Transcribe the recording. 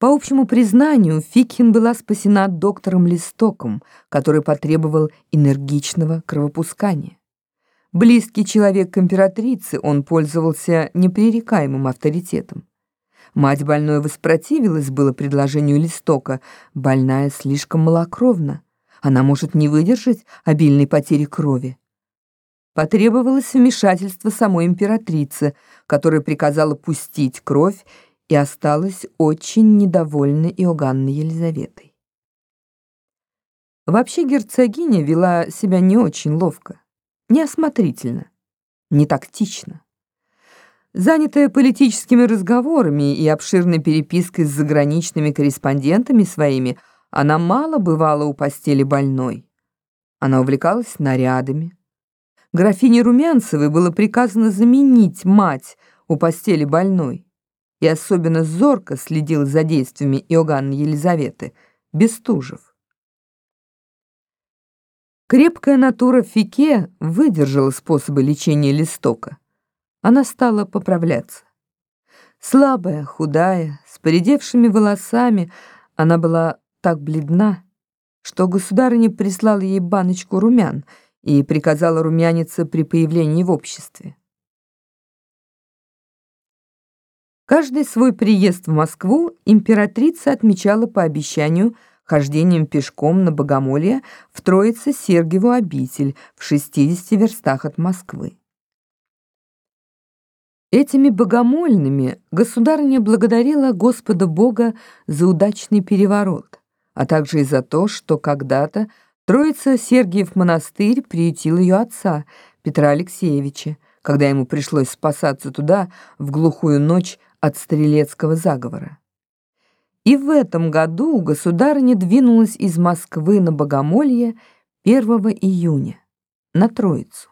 По общему признанию, Фикхин была спасена доктором Листоком, который потребовал энергичного кровопускания. Близкий человек к императрице, он пользовался непререкаемым авторитетом. Мать больной воспротивилась было предложению Листока, больная слишком малокровна. Она может не выдержать обильной потери крови. Потребовалось вмешательство самой императрицы, которая приказала пустить кровь и осталась очень недовольна Иоганной Елизаветой. Вообще герцогиня вела себя не очень ловко, неосмотрительно, не тактично. Занятая политическими разговорами и обширной перепиской с заграничными корреспондентами своими, она мало бывала у постели больной. Она увлекалась нарядами. Графине Румянцевой было приказано заменить мать у постели больной и особенно зорко следил за действиями Иоганны Елизаветы, Бестужев. Крепкая натура Фике выдержала способы лечения листока. Она стала поправляться. Слабая, худая, с поредевшими волосами, она была так бледна, что государыня прислала ей баночку румян и приказала румяниться при появлении в обществе. Каждый свой приезд в Москву императрица отмечала по обещанию хождением пешком на Богомолье в Троице-Сергиеву обитель в 60 верстах от Москвы. Этими богомольными государыня благодарила Господа Бога за удачный переворот, а также и за то, что когда-то Троица-Сергиев монастырь приютил ее отца, Петра Алексеевича, когда ему пришлось спасаться туда в глухую ночь от стрелецкого заговора. И в этом году государыня двинулась из Москвы на Богомолье 1 июня, на Троицу.